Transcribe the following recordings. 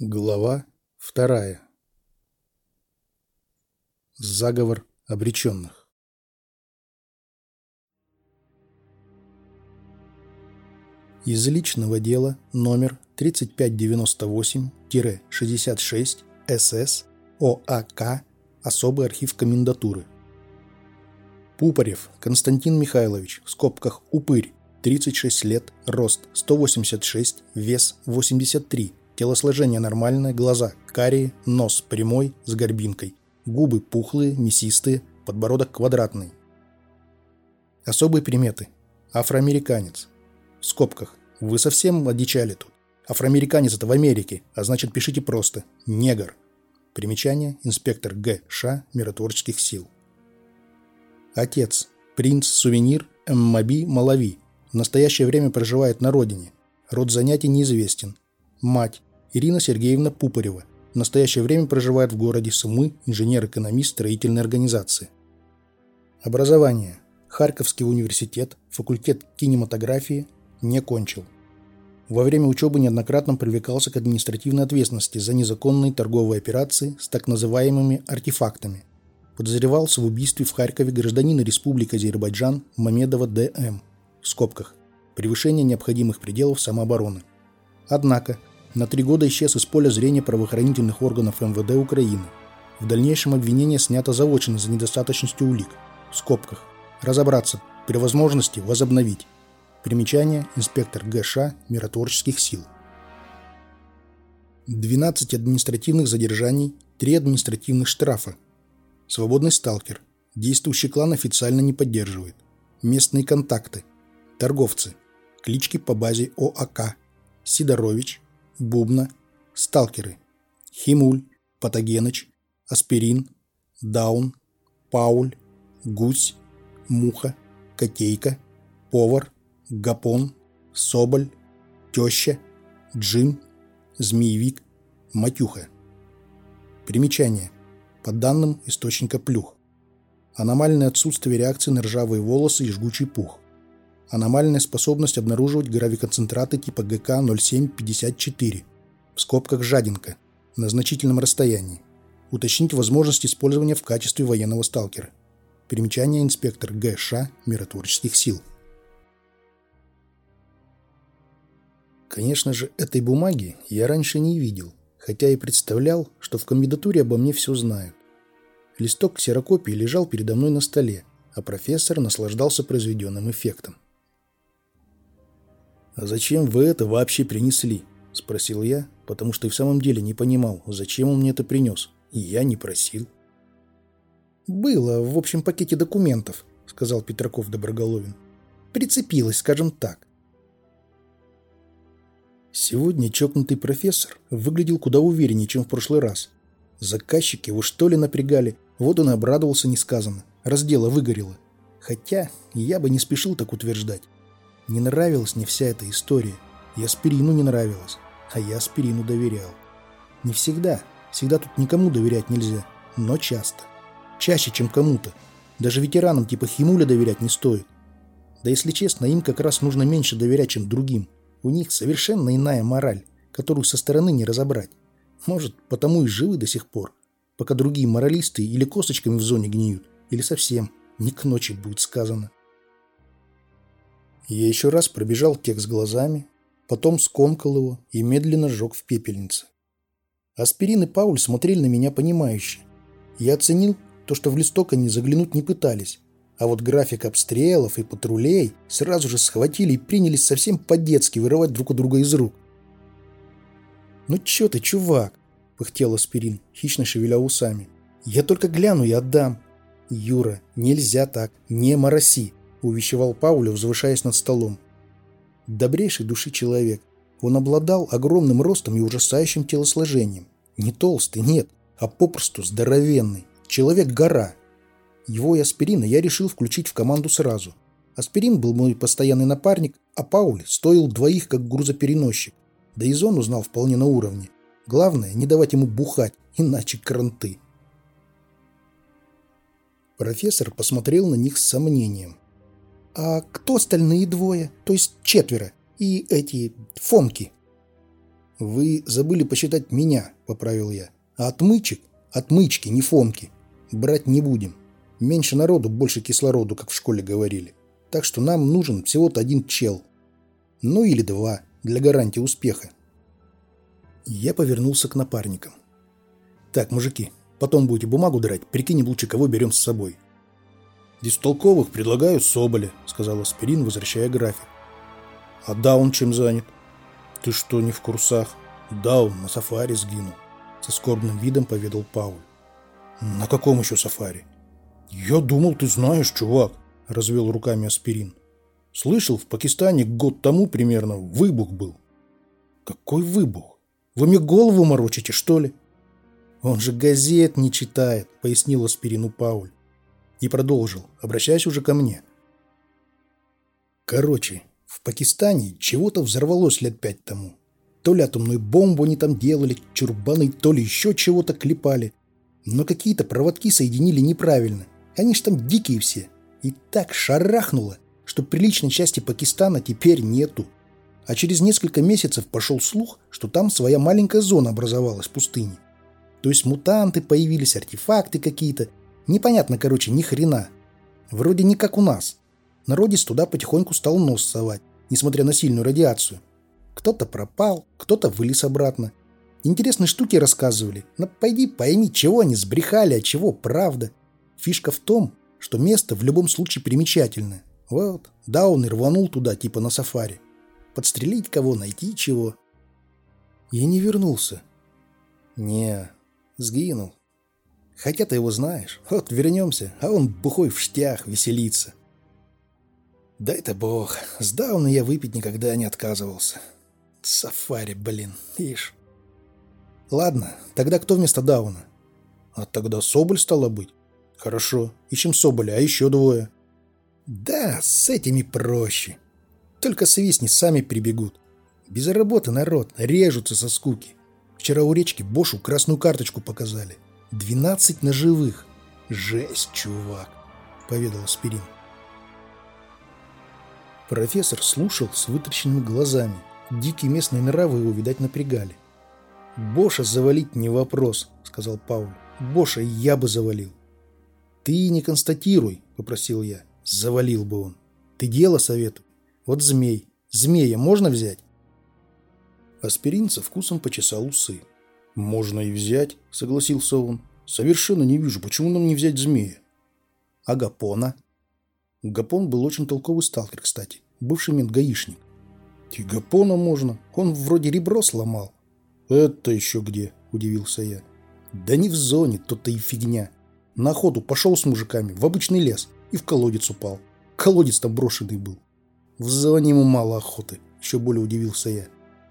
Глава вторая. Заговор обреченных. Из личного дела номер 3598-66 СС ОАК Особый архив комендатуры. Пупарев Константин Михайлович, в скобках Упырь, 36 лет, рост 186, вес 83 Телосложение нормальное, глаза карие, нос прямой, с горбинкой, губы пухлые, мясистые, подбородок квадратный. Особые приметы. Афроамериканец. В скобках. Вы совсем одичали тут. Афроамериканец это в Америке, а значит пишите просто. Негр. Примечание. Инспектор Г. Ш. Миротворческих сил. Отец. Принц Сувенир Ммаби Малави. В настоящее время проживает на родине. Род занятий неизвестен. Мать. Ирина Сергеевна Пупарева. В настоящее время проживает в городе Сумы, инженер-экономист строительной организации. Образование. Харьковский университет, факультет кинематографии, не кончил. Во время учебы неоднократно привлекался к административной ответственности за незаконные торговые операции с так называемыми артефактами. Подозревался в убийстве в Харькове гражданина Республики Азербайджан Мамедова Д.М. В скобках. Превышение необходимых пределов самообороны. Однако, на три года исчез из поля зрения правоохранительных органов МВД Украины. В дальнейшем обвинение снято заочно за недостаточностью улик. В скобках. Разобраться. При возможности возобновить. Примечание. Инспектор ГШ миротворческих сил. 12 административных задержаний, 3 административных штрафа. Свободный сталкер. Действующий клан официально не поддерживает. Местные контакты. Торговцы. Клички по базе ОАК. Сидорович, Бубна, Сталкеры, Химуль, Патогеныч, Аспирин, Даун, Пауль, Гусь, Муха, Котейка, Повар, Гапон, Соболь, Теща, Джим, Змеевик, Матюха. Примечание. По данным источника Плюх. Аномальное отсутствие реакции на ржавые волосы и жгучий пух. Аномальная способность обнаруживать гравиконцентраты типа ГК-0754, в скобках «жадинка», на значительном расстоянии. Уточнить возможность использования в качестве военного сталкера. Примечание инспектор ГШ миротворческих сил. Конечно же, этой бумаги я раньше не видел, хотя и представлял, что в комендатуре обо мне все знают. Листок ксерокопии лежал передо мной на столе, а профессор наслаждался произведенным эффектом. «А зачем вы это вообще принесли?» – спросил я, потому что и в самом деле не понимал, зачем он мне это принес. И я не просил. «Было в общем пакете документов», – сказал Петраков Доброголовин. «Прицепилась, скажем так». Сегодня чокнутый профессор выглядел куда увереннее, чем в прошлый раз. Заказчики его что ли напрягали, вот он и обрадовался несказанно. Раздела выгорело. Хотя я бы не спешил так утверждать. Не нравилась мне вся эта история. И аспирину не нравилась, а я аспирину доверял. Не всегда. Всегда тут никому доверять нельзя. Но часто. Чаще, чем кому-то. Даже ветеранам типа Химуля доверять не стоит. Да если честно, им как раз нужно меньше доверять, чем другим. У них совершенно иная мораль, которую со стороны не разобрать. Может, потому и живы до сих пор. Пока другие моралисты или косточками в зоне гниют, или совсем не к ночи будет сказано. Я еще раз пробежал текст глазами, потом скомкал его и медленно сжег в пепельнице. Аспирин и Пауль смотрели на меня понимающе. Я оценил то, что в листок они заглянуть не пытались, а вот график обстрелов и патрулей сразу же схватили и принялись совсем по-детски вырывать друг у друга из рук. «Ну чё ты, чувак?» – пыхтел Аспирин, хищно шевеля усами. «Я только гляну и отдам». «Юра, нельзя так, не мороси. – увещевал Пауля, возвышаясь над столом. Добрейший души человек. Он обладал огромным ростом и ужасающим телосложением. Не толстый, нет, а попросту здоровенный. Человек-гора. Его и аспирина я решил включить в команду сразу. Аспирин был мой постоянный напарник, а Пауль стоил двоих как грузопереносчик. Да и зон узнал вполне на уровне. Главное, не давать ему бухать, иначе кранты. Профессор посмотрел на них с сомнением. «А кто остальные двое? То есть четверо? И эти фомки?» «Вы забыли посчитать меня», — поправил я. «А отмычек? Отмычки, не фомки. Брать не будем. Меньше народу, больше кислороду, как в школе говорили. Так что нам нужен всего-то один чел. Ну или два, для гарантии успеха». Я повернулся к напарникам. «Так, мужики, потом будете бумагу драть, прикинем лучше, кого берем с собой». «Из толковых предлагаю Соболя», — сказал Аспирин, возвращая график. «А Даун чем занят?» «Ты что, не в курсах?» «Даун на сафари сгинул», — со скорбным видом поведал Пауль. «На каком еще сафари?» «Я думал, ты знаешь, чувак», — развел руками Аспирин. «Слышал, в Пакистане год тому примерно выбух был». «Какой выбух? Вы мне голову морочите, что ли?» «Он же газет не читает», — пояснил Аспирину Пауль. И продолжил, обращаясь уже ко мне. Короче, в Пакистане чего-то взорвалось лет пять тому. То ли атомную бомбу они там делали, чурбаны, то ли еще чего-то клепали. Но какие-то проводки соединили неправильно. Они ж там дикие все. И так шарахнуло, что приличной части Пакистана теперь нету. А через несколько месяцев пошел слух, что там своя маленькая зона образовалась в пустыне. То есть мутанты появились, артефакты какие-то. Непонятно, короче, ни хрена. Вроде не как у нас. Народец туда потихоньку стал нос совать, несмотря на сильную радиацию. Кто-то пропал, кто-то вылез обратно. Интересные штуки рассказывали, но пойди пойми, чего они сбрехали, а чего правда. Фишка в том, что место в любом случае примечательное. Вот, Даун и рванул туда, типа на сафари. Подстрелить кого, найти чего. Я не вернулся. Не, сгинул. Хотя ты его знаешь. Вот вернемся, а он бухой в штях веселится. Дай-то бог, с Дауна я выпить никогда не отказывался. Сафари, блин, ишь. Ладно, тогда кто вместо Дауна? А тогда Соболь стало быть. Хорошо, ищем Соболя, а еще двое. Да, с этими проще. Только свистни, сами прибегут. Без работы народ, режутся со скуки. Вчера у речки Бошу красную карточку показали. Двенадцать ножевых. Жесть, чувак, поведал Аспирин. Профессор слушал с вытраченными глазами. Дикие местные нравы его, видать, напрягали. «Боша завалить не вопрос», — сказал Пауль. «Боша я бы завалил». «Ты не констатируй», — попросил я. «Завалил бы он. Ты дело советуй. Вот змей. Змея можно взять?» Аспирин со вкусом почесал усы. «Можно и взять», — согласился он. «Совершенно не вижу, почему нам не взять змея». «А Гапона?» Гапон был очень толковый сталкер, кстати. Бывший мент-гаишник. И Гапона можно. Он вроде ребро сломал. Это еще где? Удивился я. Да не в зоне, то-то и фигня. На охоту пошел с мужиками в обычный лес и в колодец упал. Колодец там брошенный был. В зоне ему мало охоты. Еще более удивился я.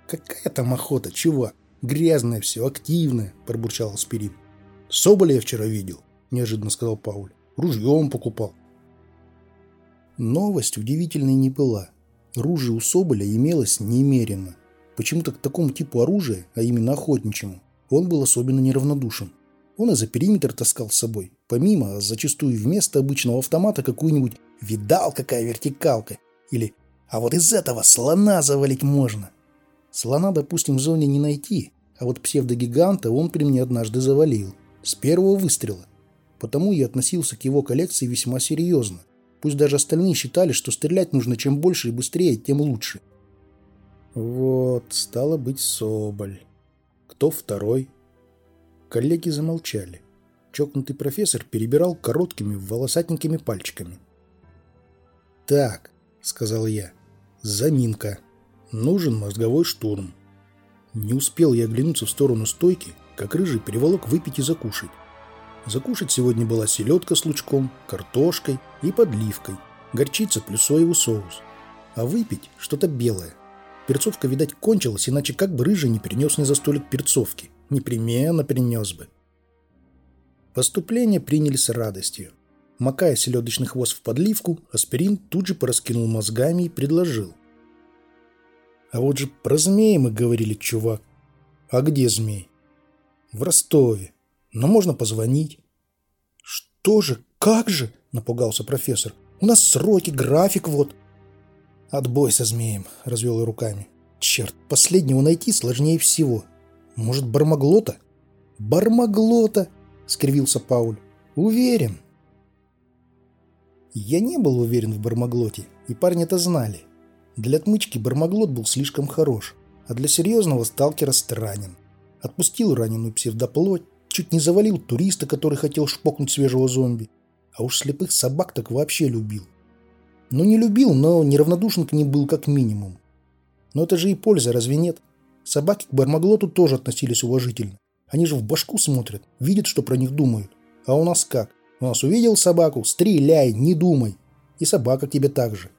Какая там охота, чувак? Грязное все, активное, пробурчал Аспирин. Соболя я вчера видел, неожиданно сказал Пауль. Ружьем покупал. Новость удивительной не была. Ружье у Соболя имелось немерено. Почему-то к такому типу оружия, а именно охотничьему, он был особенно неравнодушен. Он и за периметр таскал с собой. Помимо, зачастую вместо обычного автомата какую-нибудь «видал, какая вертикалка» или «а вот из этого слона завалить можно». Слона, допустим, в зоне не найти, а вот псевдогиганта он при мне однажды завалил. С первого выстрела. Потому я относился к его коллекции весьма серьезно. Пусть даже остальные считали, что стрелять нужно чем больше и быстрее, тем лучше. Вот, стало быть, Соболь. Кто второй? Коллеги замолчали. Чокнутый профессор перебирал короткими волосатенькими пальчиками. «Так», — сказал я, — «заминка. Нужен мозговой штурм». Не успел я оглянуться в сторону стойки, как рыжий переволок выпить и закушать. Закушать сегодня была селедка с лучком, картошкой и подливкой, горчица плюс соевый соус. А выпить что-то белое. Перцовка, видать, кончилась, иначе как бы рыжий не принес мне за столик перцовки. Непременно принес бы. Поступление приняли с радостью. Макая селедочный хвост в подливку, аспирин тут же пораскинул мозгами и предложил. «А вот же про змеи мы говорили, чувак. А где змей?» «В Ростове. Но можно позвонить. Что же? Как же? Напугался профессор. У нас сроки, график вот. Отбой со змеем, развел я руками. Черт, последнего найти сложнее всего. Может, Бармаглота? Бармаглота, скривился Пауль. Уверен. Я не был уверен в Бармаглоте, и парни это знали. Для отмычки Бармаглот был слишком хорош, а для серьезного сталкера странен. Отпустил раненую псевдоплоть, чуть не завалил туриста, который хотел шпокнуть свежего зомби. А уж слепых собак так вообще любил. Ну не любил, но неравнодушен к ним был как минимум. Но это же и польза, разве нет? Собаки к Бармаглоту тоже относились уважительно. Они же в башку смотрят, видят, что про них думают. А у нас как? У нас увидел собаку, стреляй, не думай. И собака тебе так же.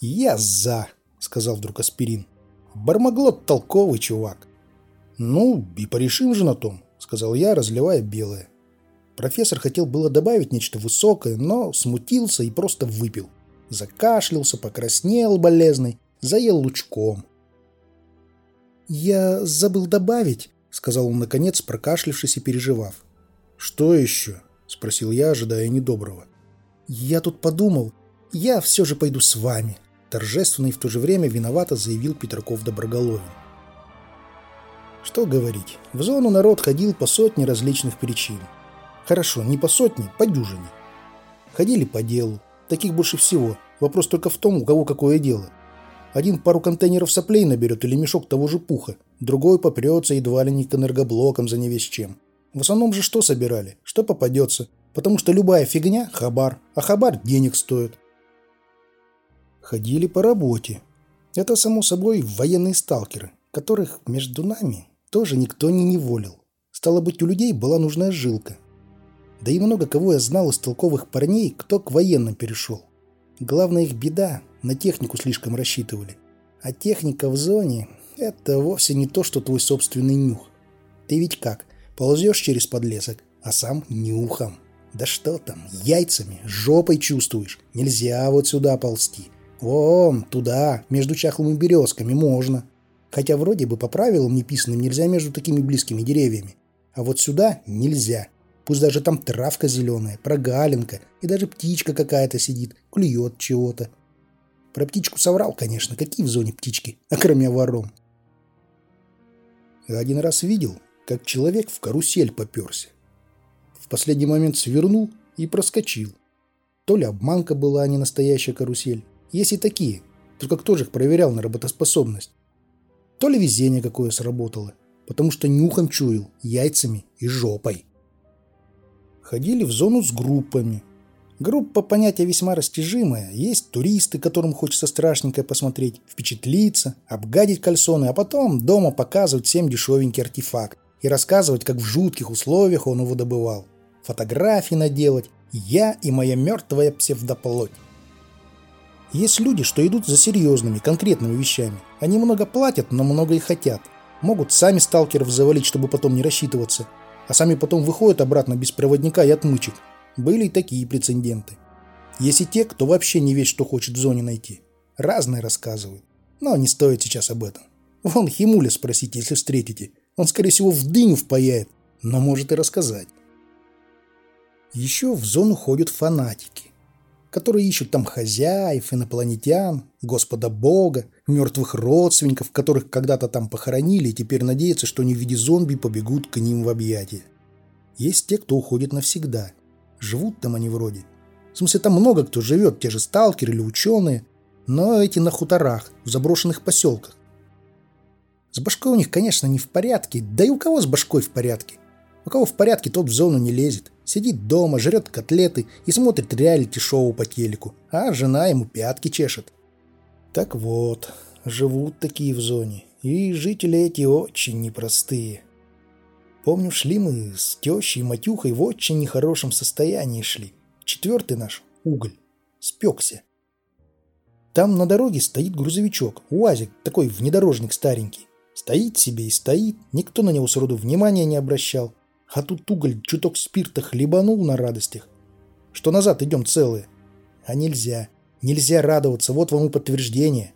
«Я за», — сказал вдруг Аспирин. «Бармаглот толковый чувак». «Ну, и порешим же на том», — сказал я, разливая белое. Профессор хотел было добавить нечто высокое, но смутился и просто выпил. Закашлялся, покраснел болезный, заел лучком. «Я забыл добавить», — сказал он наконец, прокашлившись и переживав. «Что еще?» — спросил я, ожидая недоброго. «Я тут подумал, я все же пойду с вами», торжественно и в то же время виновато заявил Петраков Доброголовин. Что говорить, в зону народ ходил по сотне различных причин. Хорошо, не по сотне, по дюжине. Ходили по делу. Таких больше всего. Вопрос только в том, у кого какое дело. Один пару контейнеров соплей наберет или мешок того же пуха. Другой попрется едва ли не к энергоблокам за не весь чем. В основном же что собирали? Что попадется? Потому что любая фигня – хабар, а хабар денег стоит. Ходили по работе. Это, само собой, военные сталкеры, которых между нами тоже никто не неволил. Стало быть, у людей была нужная жилка. Да и много кого я знал из толковых парней, кто к военным перешел. Главная их беда – на технику слишком рассчитывали. А техника в зоне – это вовсе не то, что твой собственный нюх. Ты ведь как, ползешь через подлесок, а сам нюхом. Да что там, яйцами, жопой чувствуешь. Нельзя вот сюда ползти. Вон, туда, между чахлыми березками можно. Хотя вроде бы по правилам неписанным нельзя между такими близкими деревьями. А вот сюда нельзя. Пусть даже там травка зеленая, прогалинка, и даже птичка какая-то сидит, клюет чего-то. Про птичку соврал, конечно. Какие в зоне птички, а кроме ворон? Один раз видел, как человек в карусель поперся. В последний момент свернул и проскочил. То ли обманка была, а не настоящая карусель. Есть и такие. Только кто же их проверял на работоспособность? То ли везение какое сработало, потому что нюхом чуял, яйцами и жопой. Ходили в зону с группами. Группа понятие весьма растяжимое. Есть туристы, которым хочется страшненькое посмотреть, впечатлиться, обгадить кальсоны, а потом дома показывать всем дешевенький артефакт и рассказывать, как в жутких условиях он его добывал. Фотографии наделать. Я и моя мертвая псевдоплоть. Есть люди, что идут за серьезными, конкретными вещами. Они много платят, но много и хотят. Могут сами сталкеров завалить, чтобы потом не рассчитываться. А сами потом выходят обратно без проводника и отмычек. Были и такие прецеденты. Есть и те, кто вообще не весь что хочет в зоне найти. Разные рассказывают. Но не стоит сейчас об этом. Вон Химуля спросите, если встретите. Он, скорее всего, в дыню впаяет, но может и рассказать. Еще в зону ходят фанатики которые ищут там хозяев, инопланетян, Господа Бога, мертвых родственников, которых когда-то там похоронили и теперь надеются, что они в виде зомби побегут к ним в объятия. Есть те, кто уходит навсегда. Живут там они вроде. В смысле, там много кто живет, те же сталкеры или ученые, но эти на хуторах, в заброшенных поселках. С башкой у них, конечно, не в порядке, да и у кого с башкой в порядке? У кого в порядке, тот в зону не лезет. Сидит дома, жрет котлеты и смотрит реалити-шоу по телеку, а жена ему пятки чешет. Так вот, живут такие в зоне, и жители эти очень непростые. Помню, шли мы с тещей и матюхой в очень нехорошем состоянии шли. Четвертый наш, уголь, спекся. Там на дороге стоит грузовичок, УАЗик, такой внедорожник старенький. Стоит себе и стоит, никто на него сроду внимания не обращал. А тут уголь чуток спирта хлебанул на радостях. Что назад идем целые. А нельзя. Нельзя радоваться, вот вам и подтверждение.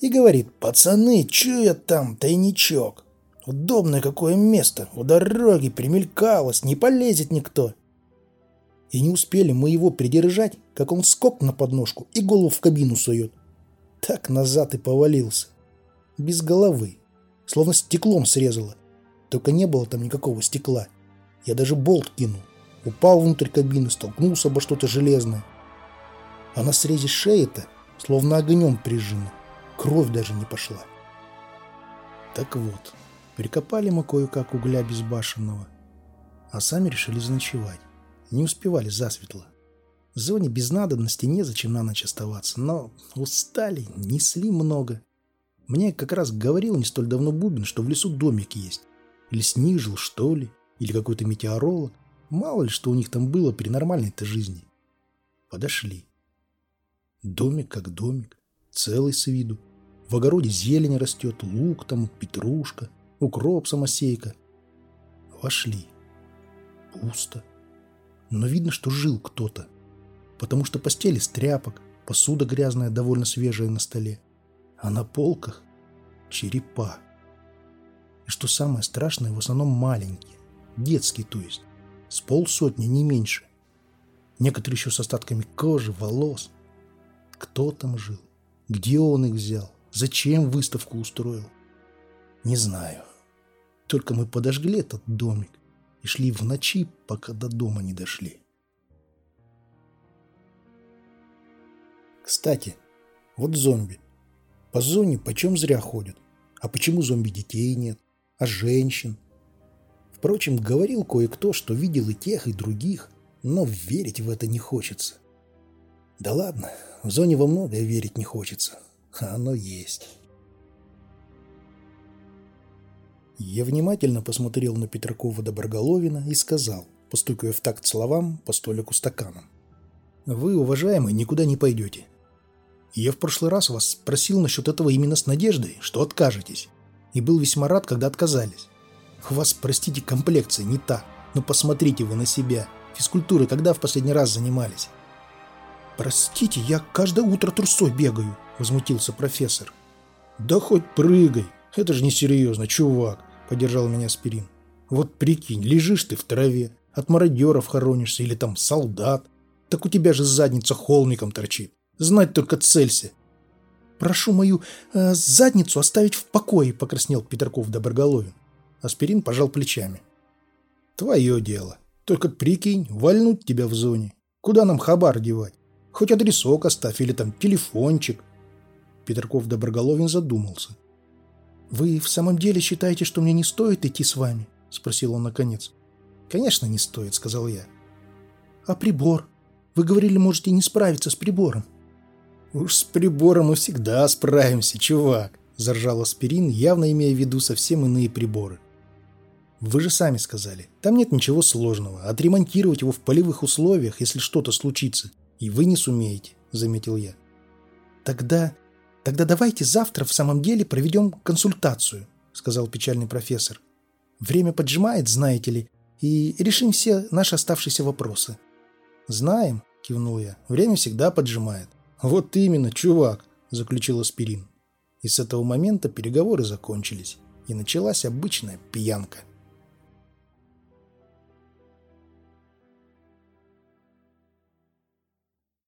И говорит, пацаны, чё я там, тайничок? Удобное какое место, у дороги примелькалось, не полезет никто. И не успели мы его придержать, как он скок на подножку и голову в кабину сует. Так назад и повалился. без головы, словно стеклом срезало. Только не было там никакого стекла. Я даже болт кинул. Упал внутрь кабины, столкнулся обо что-то железное. А на срезе шеи-то словно огнем прижимо. Кровь даже не пошла. Так вот, прикопали мы кое-как угля безбашенного, а сами решили заночевать. Не успевали засветло. В зоне без надобности незачем на ночь оставаться, но устали, несли много. Мне как раз говорил не столь давно Бубин, что в лесу домик есть. Или снижил, что ли, или какой-то метеоролог. Мало ли, что у них там было при нормальной-то жизни. Подошли. Домик как домик, целый с виду. В огороде зелень растет, лук там, петрушка, укроп самосейка. Вошли. Пусто. Но видно, что жил кто-то. Потому что постели с тряпок, посуда грязная, довольно свежая на столе. А на полках черепа. И что самое страшное, в основном маленькие. Детские, то есть. С полсотни, не меньше. Некоторые еще с остатками кожи, волос. Кто там жил? Где он их взял? Зачем выставку устроил? Не знаю. Только мы подожгли этот домик и шли в ночи, пока до дома не дошли. Кстати, вот зомби. По зоне почем зря ходят. А почему зомби детей нет? А женщин? Впрочем, говорил кое-кто, что видел и тех, и других, но верить в это не хочется. Да ладно, в зоне во многое верить не хочется а оно есть. Я внимательно посмотрел на Петракова Доброголовина и сказал, постукивая в такт словам по столику стаканом. «Вы, уважаемый, никуда не пойдете. Я в прошлый раз вас спросил насчет этого именно с надеждой, что откажетесь, и был весьма рад, когда отказались. У вас, простите, комплекция не та, но посмотрите вы на себя. Физкультурой когда в последний раз занимались?» «Простите, я каждое утро трусой бегаю», – возмутился профессор. «Да хоть прыгай, это же несерьезно, чувак», – поддержал меня Спирин. «Вот прикинь, лежишь ты в траве, от мародеров хоронишься или там солдат, так у тебя же задница холмиком торчит. Знать только целься». «Прошу мою э, задницу оставить в покое», – покраснел Петраков Доброголовин. Аспирин пожал плечами. «Твое дело. Только прикинь, вальнуть тебя в зоне. Куда нам хабар девать? Хоть адресок оставь или там телефончик. Петраков Доброголовин задумался. «Вы в самом деле считаете, что мне не стоит идти с вами?» – спросил он наконец. «Конечно, не стоит», – сказал я. «А прибор? Вы говорили, можете не справиться с прибором». «Уж с прибором мы всегда справимся, чувак», – заржал Аспирин, явно имея в виду совсем иные приборы. «Вы же сами сказали, там нет ничего сложного. Отремонтировать его в полевых условиях, если что-то случится, и вы не сумеете», – заметил я. «Тогда «Тогда давайте завтра в самом деле проведем консультацию», — сказал печальный профессор. «Время поджимает, знаете ли, и решим все наши оставшиеся вопросы». «Знаем», — кивнул я, — «время всегда поджимает». «Вот именно, чувак», — заключил Аспирин. И с этого момента переговоры закончились, и началась обычная пьянка —